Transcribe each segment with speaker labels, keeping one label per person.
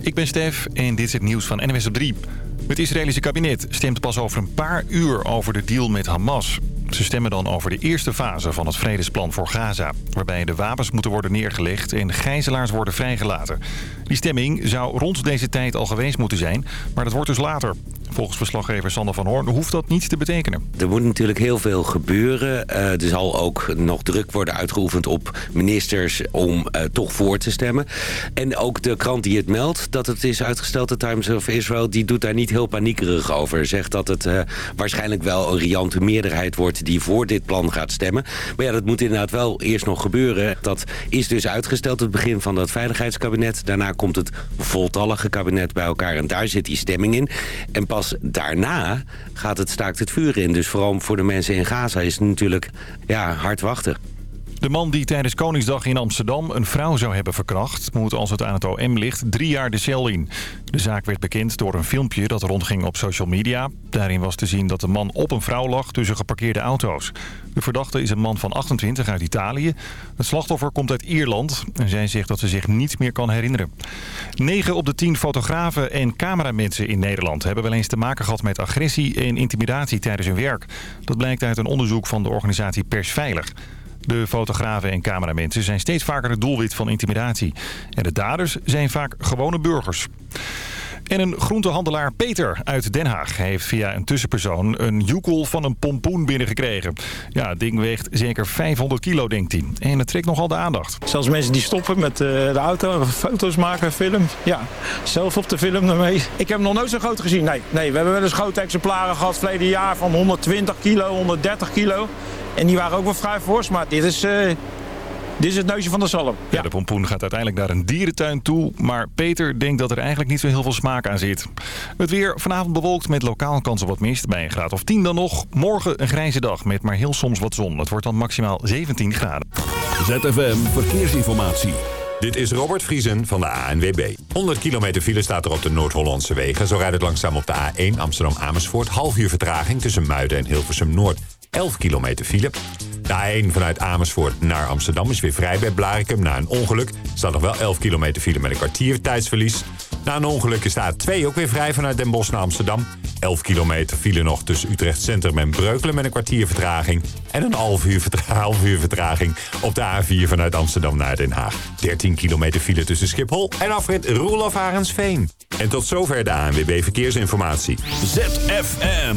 Speaker 1: Ik ben Stef en dit is het nieuws van NWS op 3. Het Israëlische kabinet stemt pas over een paar uur over de deal met Hamas. Ze stemmen dan over de eerste fase van het vredesplan voor Gaza... waarbij de wapens moeten worden neergelegd en gijzelaars worden vrijgelaten. Die stemming zou rond deze tijd al geweest moeten zijn, maar dat wordt dus later. Volgens verslaggever Sander van Hoorn hoeft dat niet te betekenen.
Speaker 2: Er moet natuurlijk heel veel gebeuren. Uh, er zal ook nog druk worden uitgeoefend op ministers om uh, toch voor te stemmen. En ook de krant die het meldt dat het is uitgesteld, de Times of Israel... die doet daar niet heel paniekerig over. Zegt dat het uh, waarschijnlijk wel een riante meerderheid wordt die voor dit plan gaat stemmen. Maar ja, dat moet inderdaad wel eerst nog gebeuren. Dat is dus uitgesteld, het begin van dat veiligheidskabinet. Daarna komt het voltallige kabinet bij elkaar en daar zit die stemming in. En pas daarna gaat het staakt het vuur in. Dus vooral voor de mensen in Gaza is het natuurlijk ja, hard wachten.
Speaker 1: De man die tijdens Koningsdag in Amsterdam een vrouw zou hebben verkracht... moet als het aan het OM ligt drie jaar de cel in. De zaak werd bekend door een filmpje dat rondging op social media. Daarin was te zien dat de man op een vrouw lag tussen geparkeerde auto's. De verdachte is een man van 28 uit Italië. Het slachtoffer komt uit Ierland en zij zegt dat ze zich niets meer kan herinneren. 9 op de 10 fotografen en cameramensen in Nederland... hebben wel eens te maken gehad met agressie en intimidatie tijdens hun werk. Dat blijkt uit een onderzoek van de organisatie Persveilig. De fotografen en cameramensen zijn steeds vaker het doelwit van intimidatie. En de daders zijn vaak gewone burgers. En een groentehandelaar Peter uit Den Haag heeft via een tussenpersoon een joekel van een pompoen binnengekregen. Ja, het ding weegt zeker 500 kilo, denkt hij. En het trekt nogal de aandacht.
Speaker 3: Zelfs mensen die stoppen met eh, de auto, foto's maken, film. Ja, zelf op de film ermee. Ik heb hem nog nooit zo groot gezien. Nee, nee we hebben wel eens grote exemplaren gehad verleden jaar van 120 kilo, 130 kilo. En die waren ook wel vrij fors, maar dit is... Uh, dit is het neusje van de zalm.
Speaker 1: Ja. de pompoen gaat uiteindelijk naar een dierentuin toe. Maar Peter denkt dat er eigenlijk niet zo heel veel smaak aan zit. Het weer vanavond bewolkt met lokaal kans op wat mist. Bij een graad of 10 dan nog. Morgen een grijze dag met maar heel soms wat zon. Het wordt dan maximaal 17 graden.
Speaker 4: ZFM Verkeersinformatie.
Speaker 5: Dit is Robert Vriesen van de ANWB. 100 kilometer file staat er op de Noord-Hollandse wegen. Zo rijdt het langzaam op de A1 Amsterdam-Amersfoort. Half uur vertraging tussen Muiden en Hilversum-Noord. 11 kilometer file. De A1 vanuit Amersfoort naar Amsterdam is weer vrij bij Blarikum na een ongeluk. Staat nog wel 11 kilometer file met een kwartier tijdsverlies. Na een ongeluk is de A2 ook weer vrij vanuit Den Bosch naar Amsterdam. 11 kilometer file nog tussen Utrecht Centrum en Breukelen met een kwartier vertraging. En een half uur, vertraging op de A4 vanuit Amsterdam naar Den Haag. 13 kilometer file tussen Schiphol en afrit Roelof Arendsveen. En tot zover de ANWB Verkeersinformatie.
Speaker 4: ZFM.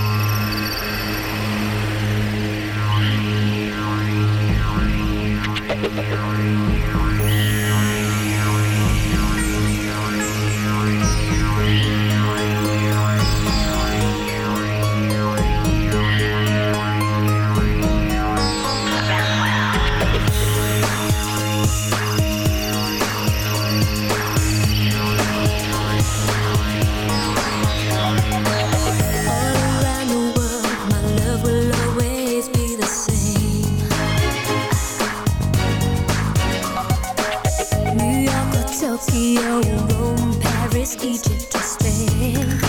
Speaker 6: Egypt to Spain.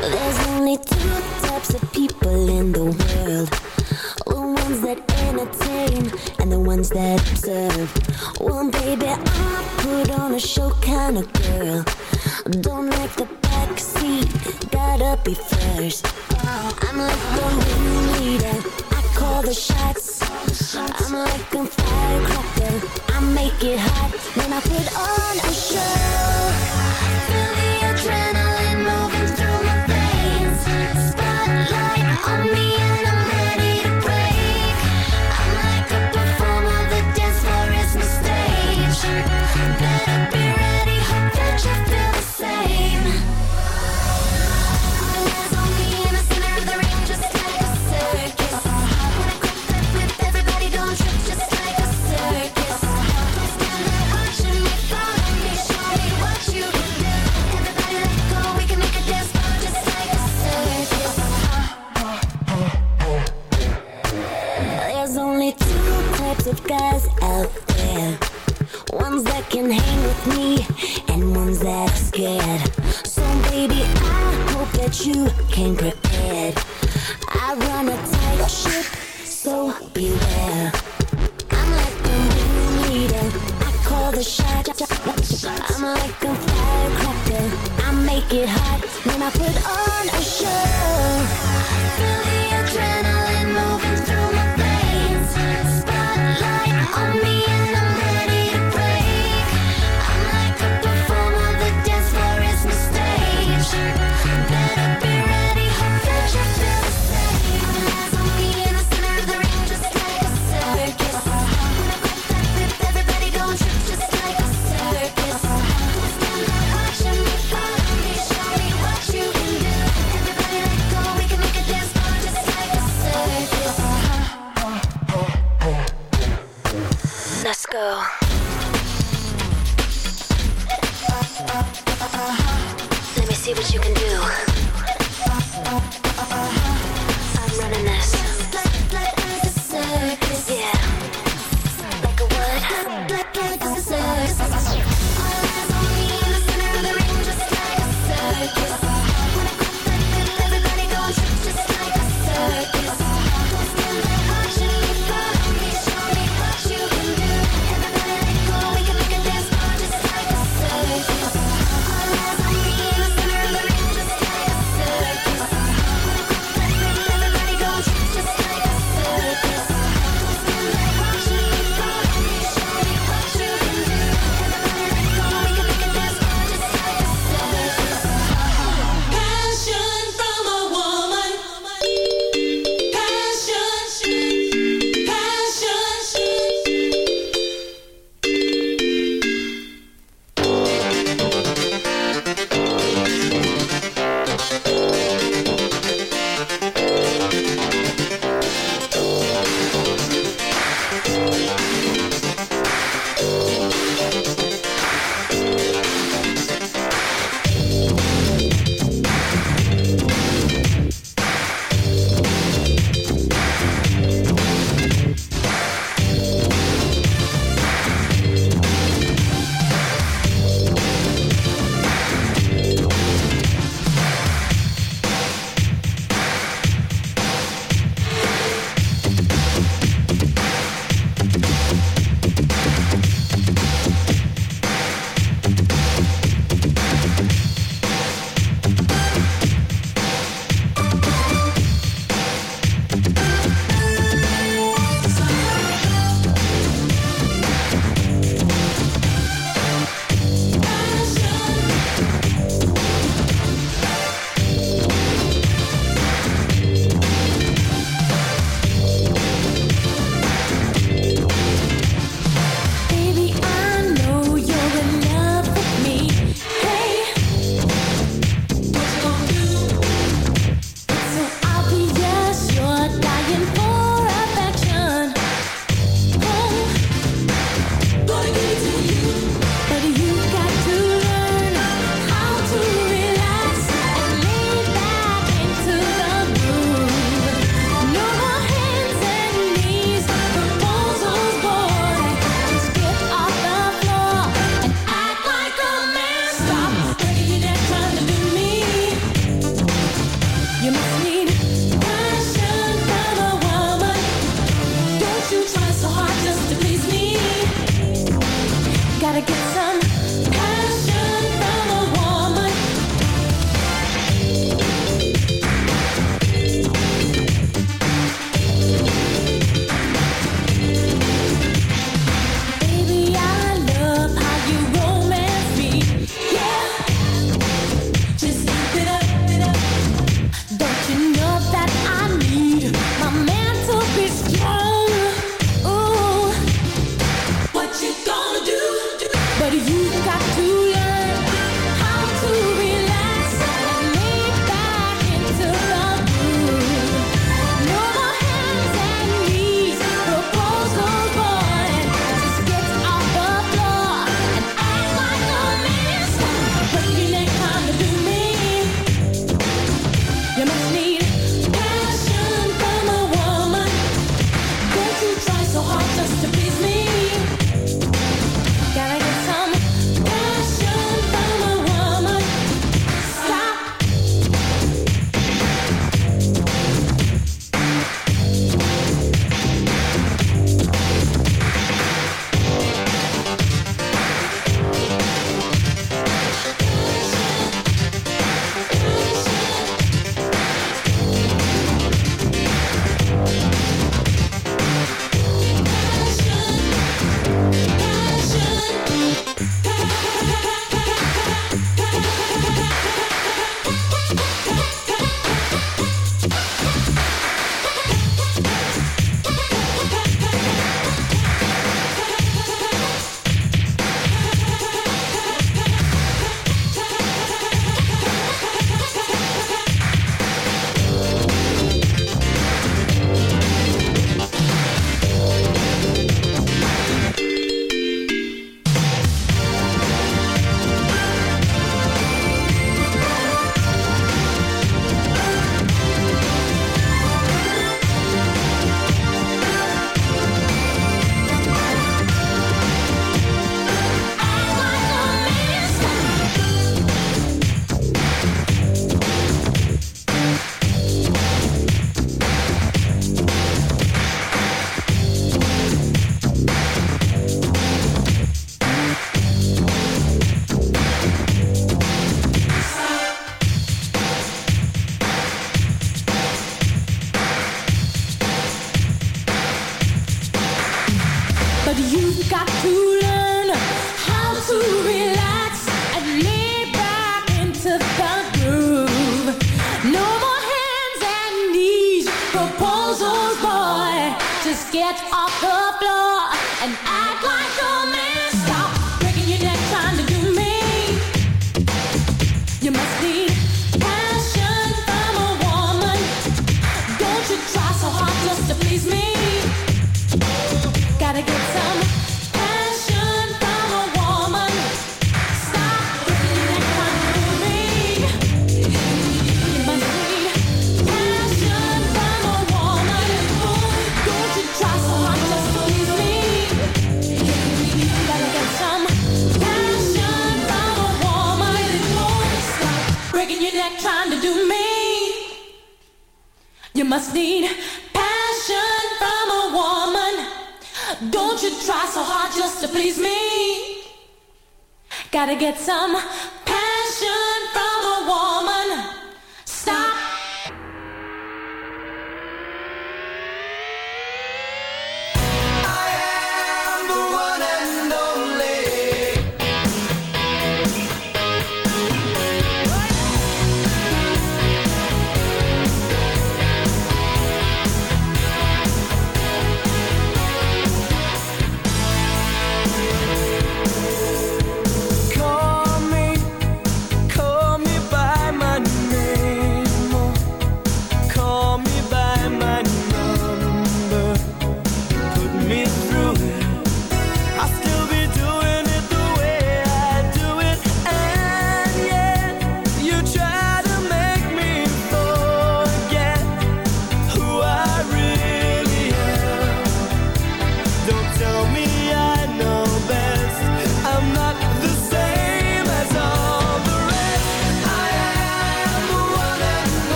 Speaker 6: There's only two types of people in the world the ones that entertain and the
Speaker 7: ones that observe. Well, baby, I put on a show kind of girl. Don't like the backseat, gotta be first. I'm like the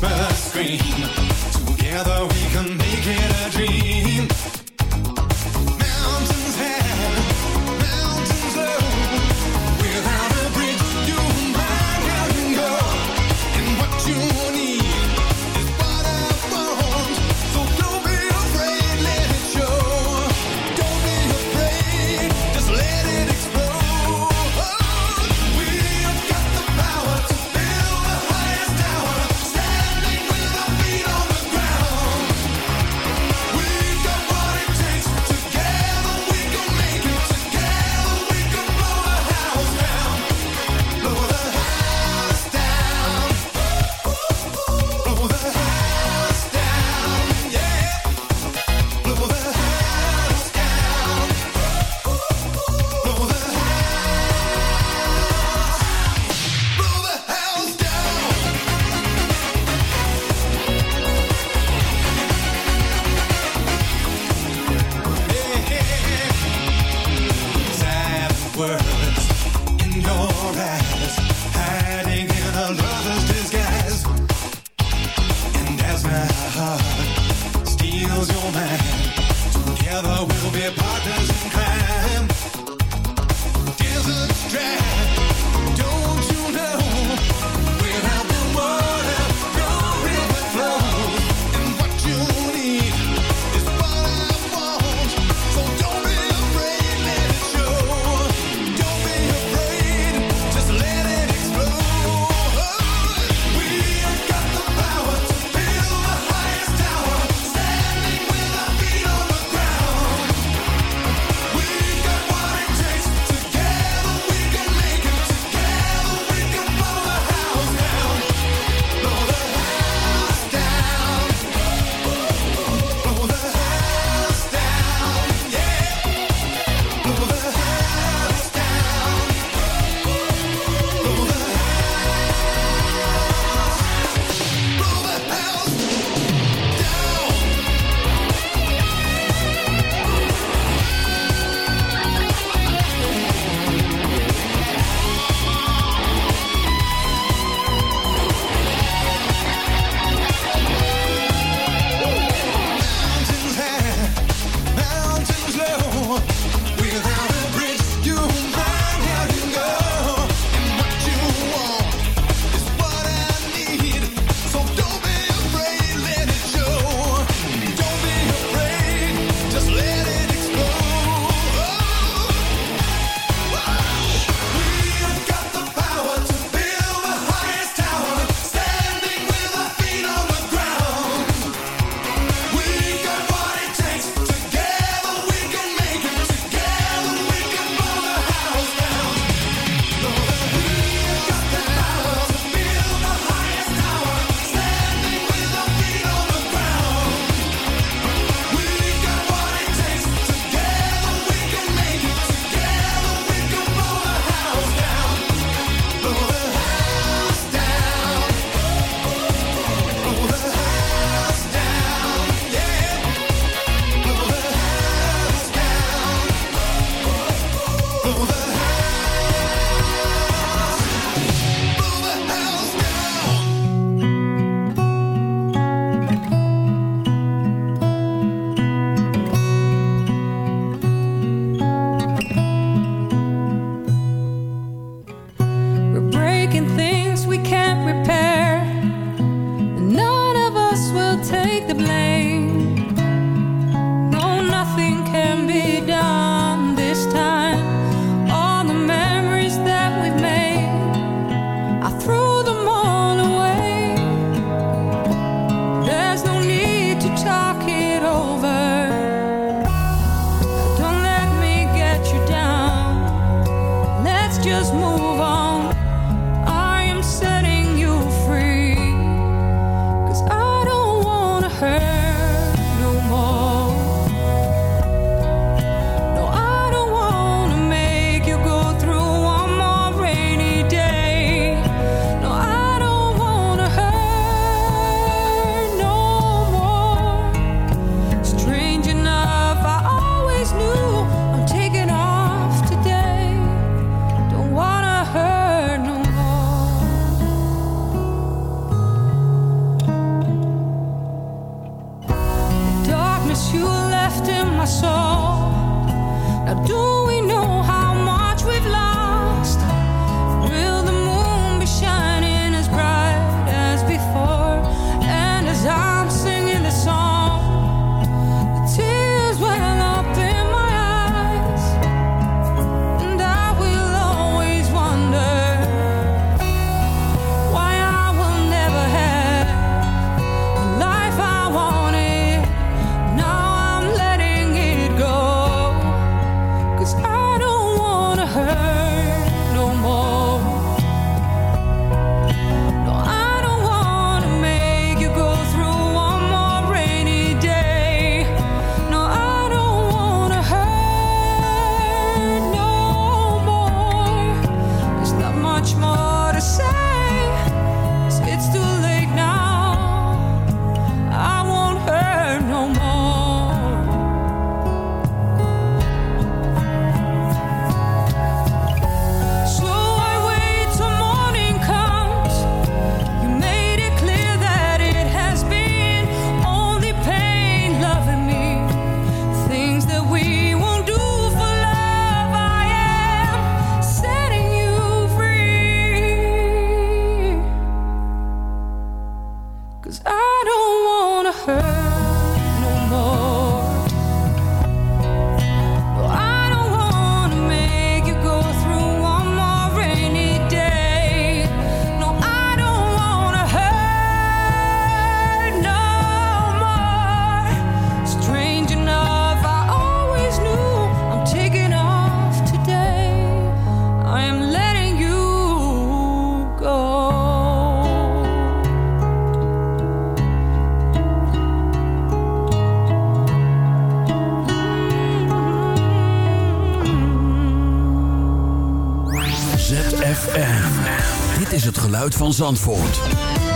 Speaker 8: whisper, scream. Together we can make it a dream.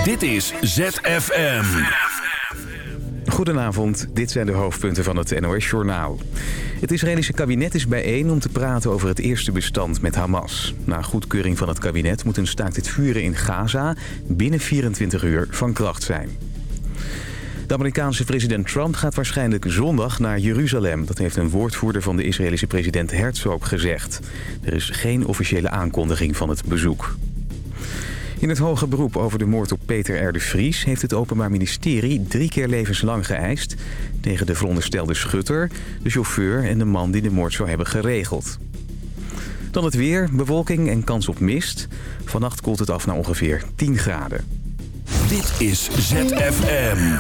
Speaker 4: Dit is ZFM.
Speaker 9: Goedenavond, dit zijn de hoofdpunten van het NOS-journaal. Het Israëlische kabinet is bijeen om te praten over het eerste bestand met Hamas. Na goedkeuring van het kabinet moet een staakt het vuren in Gaza binnen 24 uur van kracht zijn. De Amerikaanse president Trump gaat waarschijnlijk zondag naar Jeruzalem. Dat heeft een woordvoerder van de Israëlische president Herzog gezegd. Er is geen officiële aankondiging van het bezoek. In het hoge beroep over de moord op Peter R. de Vries... heeft het Openbaar Ministerie drie keer levenslang geëist... tegen de veronderstelde schutter, de chauffeur en de man die de moord zou hebben geregeld. Dan het weer, bewolking en kans op mist. Vannacht koelt het af naar ongeveer 10 graden.
Speaker 4: Dit is ZFM.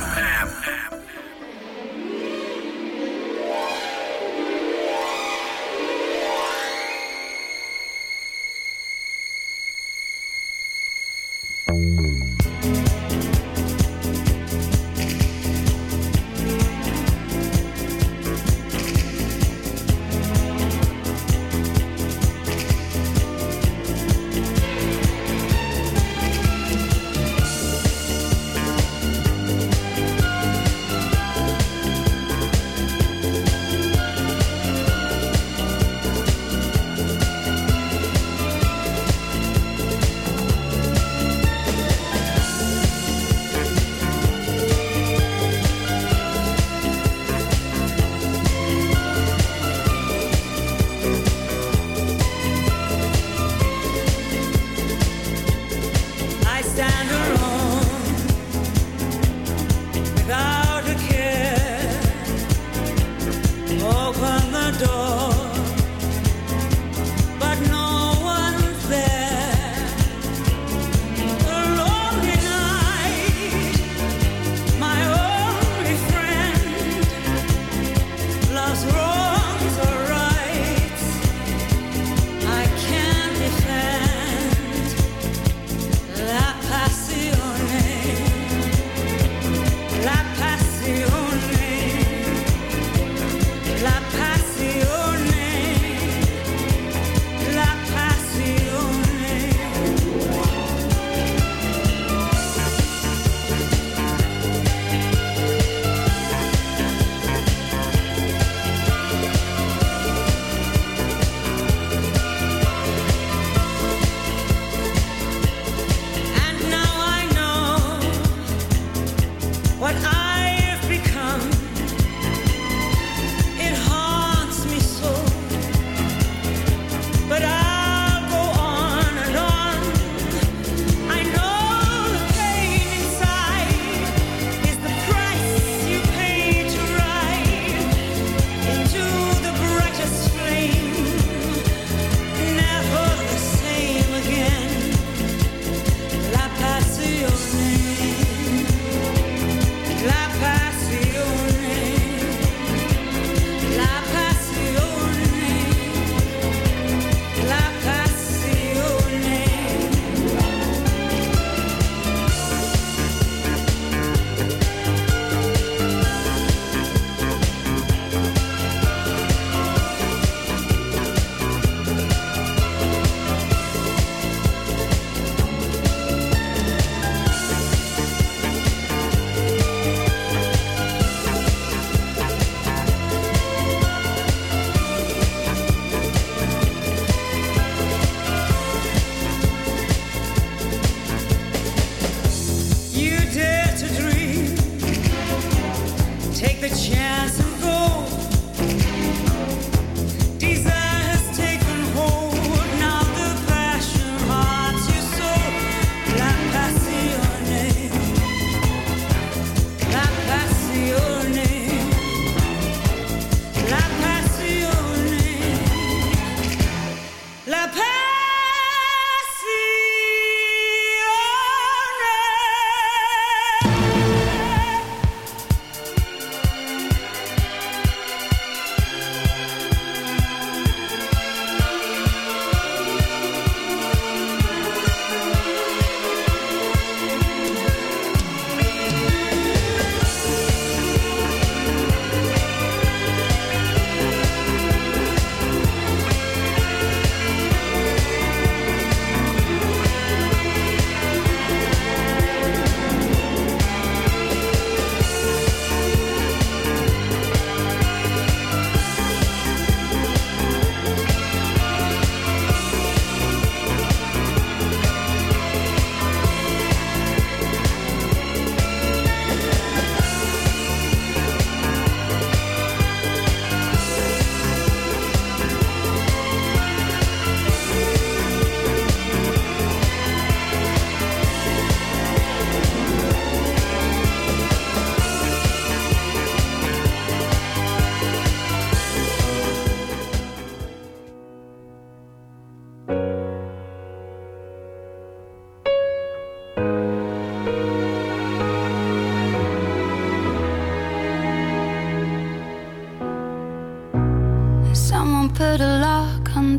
Speaker 6: Chance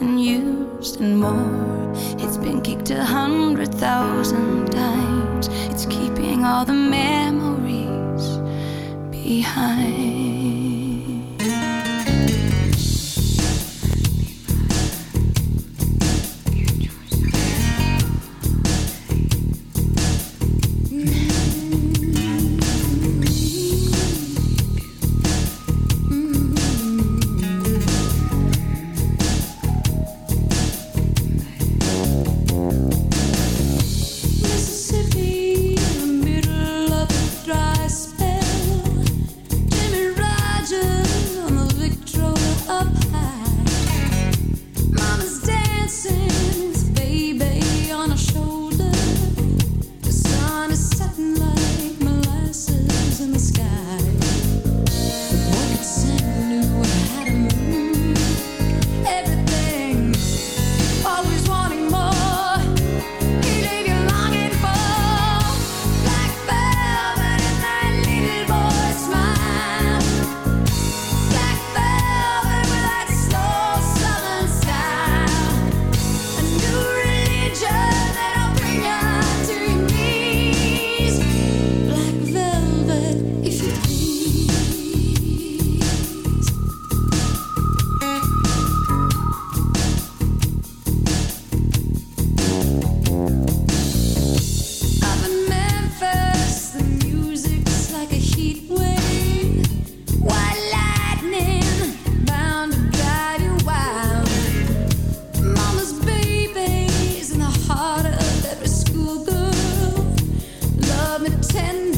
Speaker 10: and used and more. It's been kicked a hundred thousand times. It's keeping all the memories behind.
Speaker 6: with
Speaker 7: ten.